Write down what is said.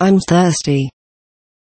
I'm thirsty.